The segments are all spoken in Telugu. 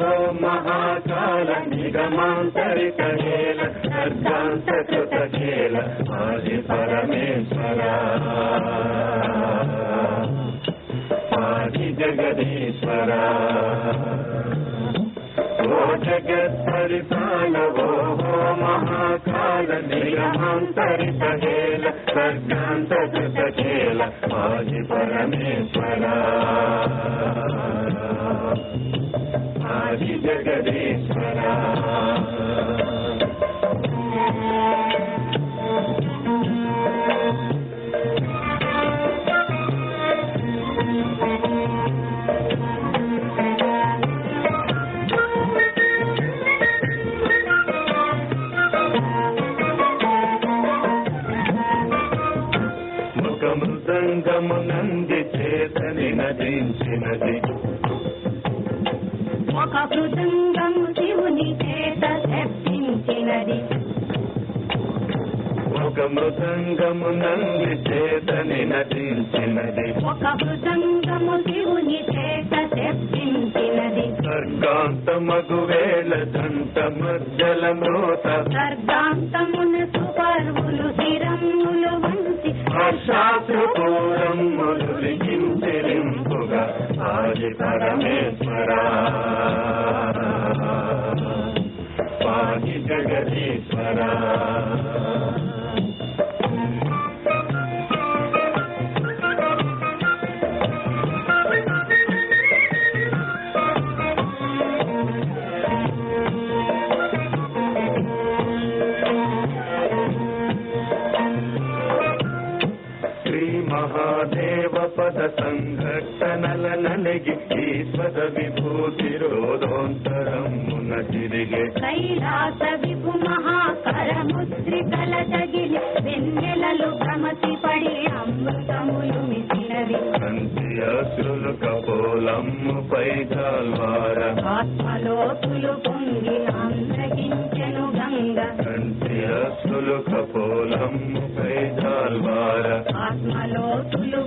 भो महाकाल निगमान्तरिकहेल खेल आदि परमेश्वरा। आदि जगदीश्वरा। वो जगत्परिपालवो हो महाकाल निगमान्तरिकहेल सर्गान्तकृतखेल आदि परमेश्वरा। జగదీశ్వర ముఖ చేతని నటించినది. ఒక మృదంగము శివుని చేత తెప్పించినది. ఒక మృదంగము నంది చేతని నటించినది. ఒక మృదంగము శివుని చేత తెప్పించినది. సర్గాంతమగు వేళ దంత మధ్యల మృత. సర్గాంతమున సుపర్వులు స్థిరములు వంచి హర్షాశ్రుపూరమ్ములు లిఖించెరింపుగా ఆది పరమేశ్వర పాది జగదీశ్వర శ్రీ మహాదేవ ఈశ్వర విభూతి రోధోంతరమున తిరిగే. కైలాస విభు మహాకరముద్రికల తగిలి వెన్నెలలు భ్రమతి పడి అమృతములు మిసినవి కంటి అశ్రులు కపోలమ్ముపై జాల్వార ఆత్మలోతులు పొంగి ఆంధ్రగించెను గంగ. కంటి అశ్రులు కపోలమ్ముపై జాల్వార ఆత్మలోతులు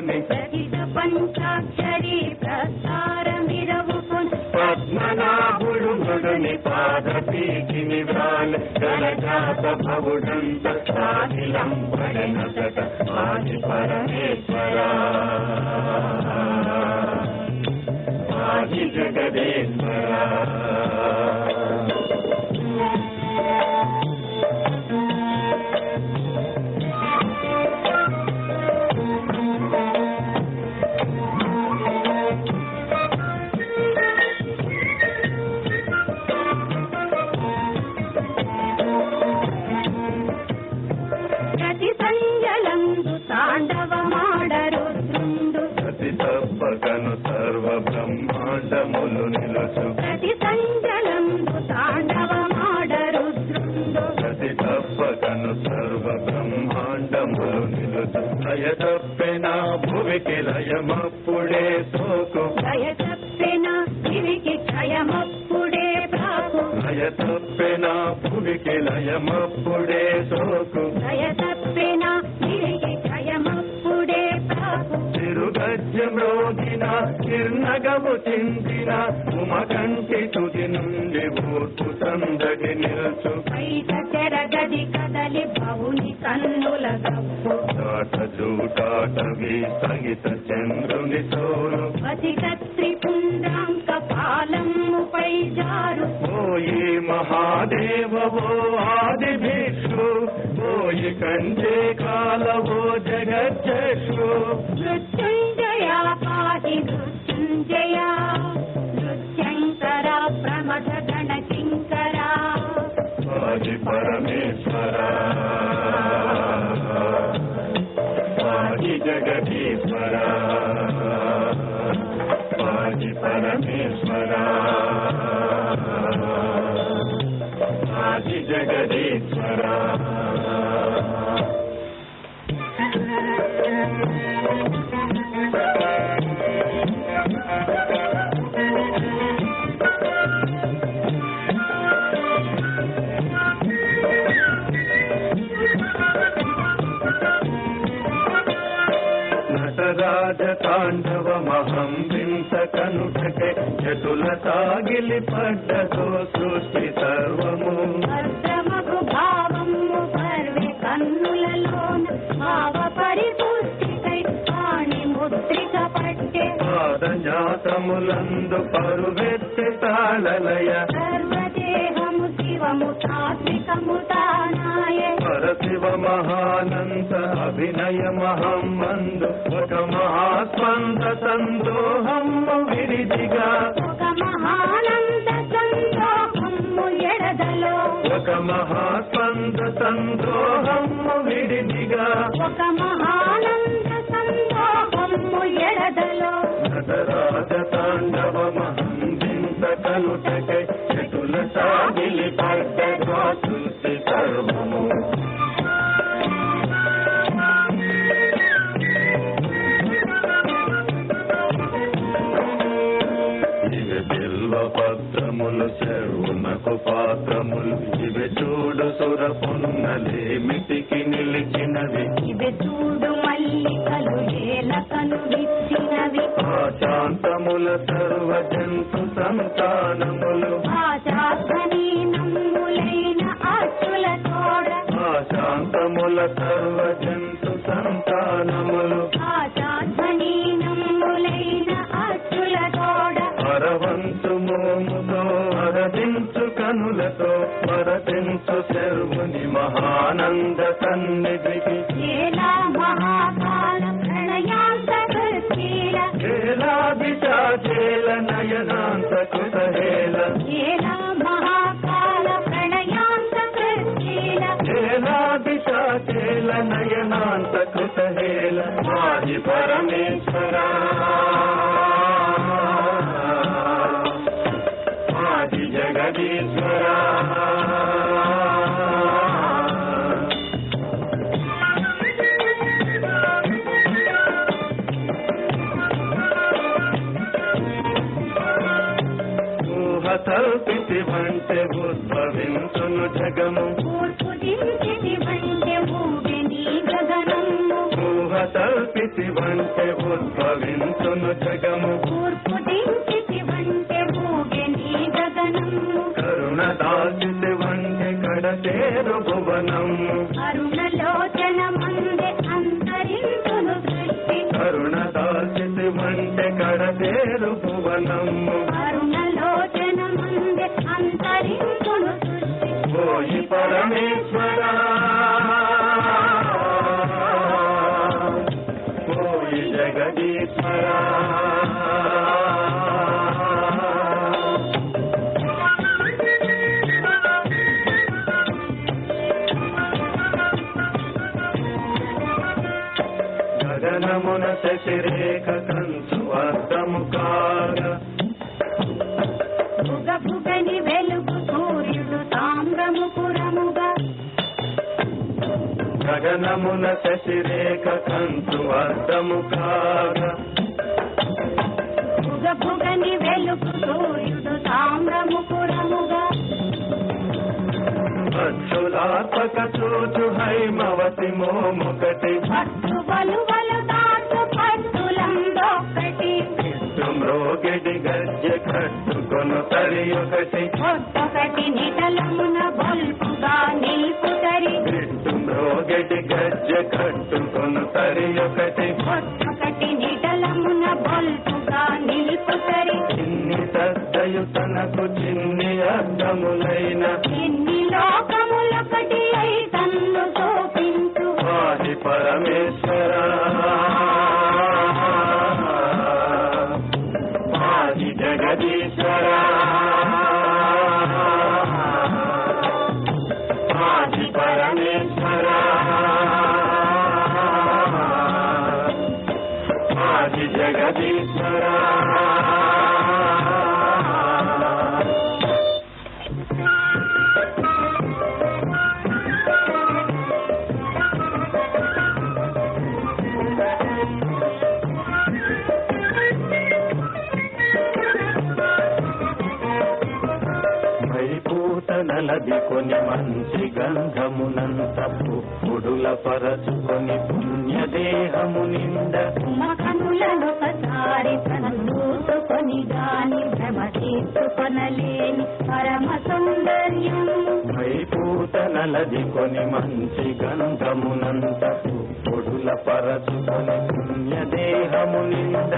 నొరసికొని పంచాక్షరి ప్రసారమిరవుకొని పద్మనాభుడు మృడుని పాద పీకిని వ్రాల జలజాత భవుడంత సాధిలం పడనసట ఆది పరమేశ్వర. ఆది జగదేశ్వర. భువికి లయమప్పుడే సోకు. భయ తప్పిన ఇవికి క్షయమప్పుడే ప్రాకు తిరుగజ్యమ్రోధిన నిర్నగము చిందిన ఉమకంటి తుది నుండి ఊర్పు సందడి నిలుచు. బయట చెరగది కదలి భవుని కన్నుల గప్పు చాట చూటాటవి సహిత చంద్రుని తోరు అధిక త్రిపుండ్రాంక పాలమ్ముపై జారు. ఓయి మహాదేవో ఆది భిక్షు ఓయి కంజే కాలవో జగజ్జు మృత్యుంజయ పాటి మృత్యుంజయా సాగిలి పడ్డదో సృష్టి సర్వము. భద్రమగు భావము పర్వే కన్నులలోన భావ పరిపుష్టికై వాణి ముద్రిక పట్టే. పాదజాతములందు పరువెత్తి తాళలయ. సర్వదేహము శివము తాత్వికము తానాయే. పరశివ మహానంద అభినయ మహమ్మందు ఒక మహాస్పంద సందోహము విరిదిగా ఒక మహానంద సంతోషము ఎడదలో ఒక మహాస్పంద సందోహము విడిదిగా. ఒక మహానంద సంతోషము ఎడదలో నటరాజ తాండవ మహందింత కనుటకై చెటుల సాగిలి పడ్డగా చూడు సుర పొన్నలేమిటికి నిలిచినవి. ఇవి చూడు మల్లికలు ఏలకను విచ్చినవి ఆశాంతముల సర్వ జంతు సంతానములు. మహానంద సన్నిధికి. ఏలా మహాకాల ప్రణయాంత కృతీల కేలాభిషాచేల నయనాంత కృతహేల ఏలా ఉద్భవించును జగము. కూర్పు దించిది వంటే ఊగి నీ గగనము. కరుణ దాచితి వంటే కడతేరు భువనము. అరుణలోచన మందే అంతరించును దృష్టి కరుణ దాచితి వంటే కడతేరు భువనము. అరుణలోచన మందే అంతరించును దృష్టి ఓయి పరమేశ్వర. గగనమున శశిరేఖ కంచు అర్థము కాగా భుగ భుగని వెలుగు సూర్యుడు తామ్రము పురముగా గగనమున శశిరేఖ కాగా భుగ భుగని వెలుగు సూర్యుడు తామ్రము పురముగా అచ్చులాత్మక చూచు హైమవతి మోముకటి పట్టు బలువలు కట్టుకొను తరి ఒకటి. ఒక్కొక్కటి నిటలమున బొల్పుగా నిల్పుతరి మ్రోగిడి గజ్జె కట్టుకొను తరి ఒకటి. ఒక్కొక్కటి నిటలమున బొల్పుగా నిల్పుతరి తనకు చిన్ని అర్థములైన ఎన్ని లోకములొకటి గాని భ్రమ తీసుకొనలేని పరమ సౌందర్యం వైపూత నలది కొని మంచి గంధమునంత పుడుల పరచుకొని పుణ్యదేహము నిండ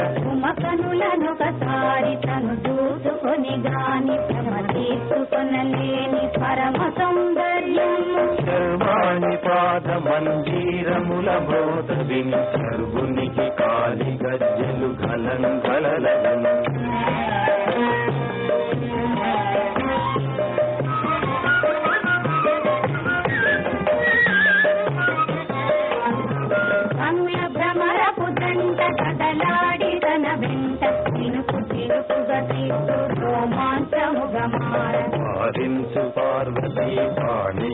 కనులనొకసారి తను చూసుకొని గాని భ్రమ తీసుకొనలేని పరమ సౌందర్యం సర్వాణి పాద మంజీరముల మోత విని సర్వునికి కాలి గజ్జలు గలం గలలను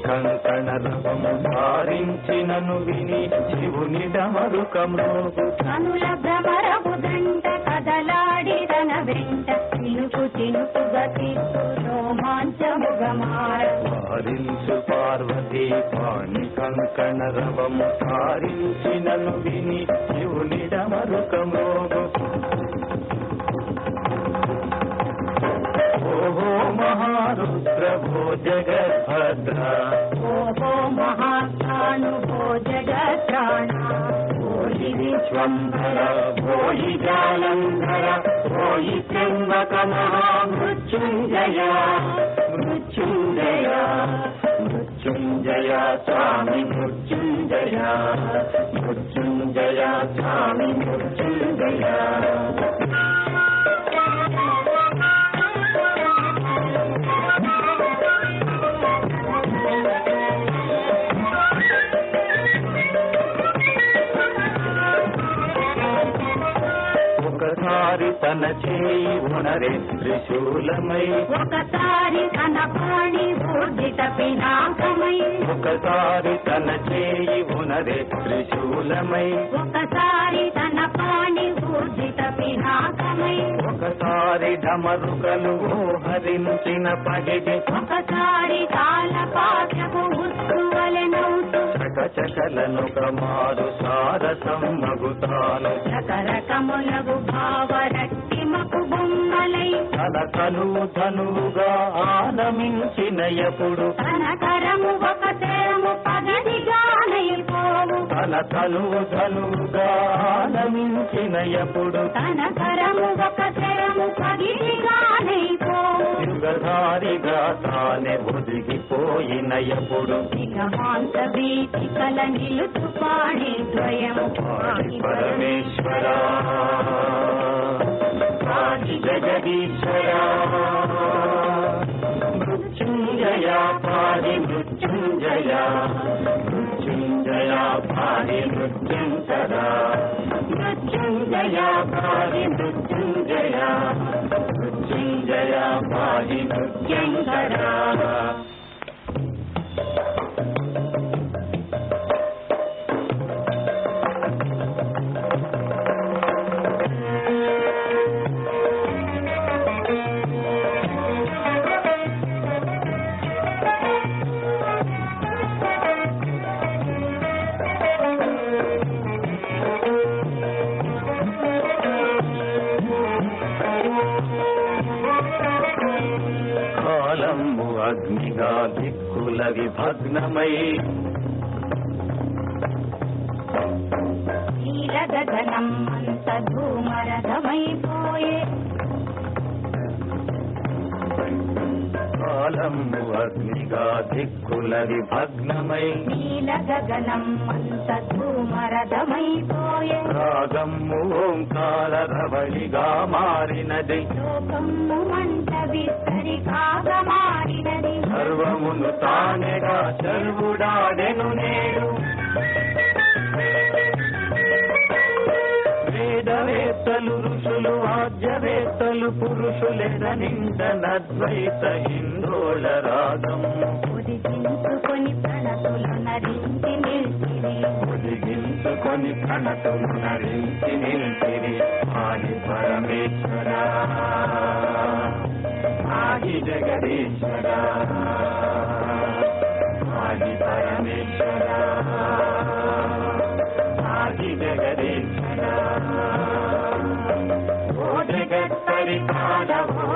పాణి కంకణ రవము పారించినను విని శివుని డమరుకమోగు కనుల భ్రమరపు దంట కదలాడి తన వెంట పార్వతీ పాణి పారించినను విని శివుని డమరుకమోగు महारुद्र भो भद्र ओ हो भो जगत्राणा भोहि विश्वम्भर भोहि जालन्धर भोहि त्र्यम्बकमहा मृत्युञ्जया मृत्युञ्जया। मृत्युञ्जया स्वामि मृत्युञ्जया। मृत्युञ्जया स्वामि मृत्युञ्जया। ఒకసారి తన చేయి ఉనరే త్రిశూలమై. ఒకసారి తన పాణి ఊర్జిత పినాకమై. ఒకసారి తన చేయి ఉనరే త్రిశూలమై. ఒకసారి తన పాణి ఊర్జిత పినాకమై. ఒకసారి ఢమరుకలు హరించిన పగిడి ఒకసారి కాల పాత్రకు చకచకలను కమారు సారసం మగుతాను రకరకములగు భావరట్టిమకు బొమ్మలై తన తనువు ధనువుగా ఆనమించిన ఎప్పుడు తన కరము ఒక తెరము పగదిగానైపోవు తన తనువు ధనువుగా ఆనమించిన ఎప్పుడు తన కరము ఒక తెరము పగిదిగానైపోవు యుగధారిగా తానే ఒదిగిపోయిన ఎప్పుడు పరమేశ్వర. జగదీశ్వర. మృత్యుంజయ పాడి మృత్యుంజయ. మృత్యుంజయ పాడి మృత్యుంజర మృత్యుంజయ పాడి మృత్యుంజయ. మృత్యుంజయ పాడి మృత్యుంజర దిక్కుల విభగ్నమై నీల గగనం అంత ధూమరథమైపోయే కాలము అగ్నిగా దిక్కుల విభగ్నమై నీల గగనం అంత ధూమరథమైపోయే రాగము ఓంకార రవళిగా మారినది. లోకము మంట విస్తరి కాగమాడినది సర్వమును తానెగా సర్వుడాడెను నేడు. వేదవేత్తలు ఋషులు వాద్యవేత్తలు పురుషులెడనింద నద్వైత హిందోళ రాగము ఉదిగించుకొని ప్రణతులు నరించి నిలిచిరి. ఒదిగించుకొని ప్రణతులు నరించి నిలిచిరి. ఆది పరమేశ్వర. ఆది జగదీశ్వర ఆది పరమేశ్వర ఆది జగదీశ్వర ఓ జగత్తరికాలవో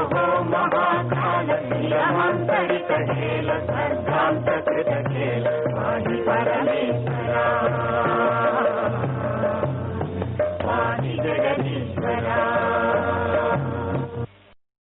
మహాకాల శ్రీరమంతరిత కేల సర్గాంతకృత కేల ఆది పరమేశ్వర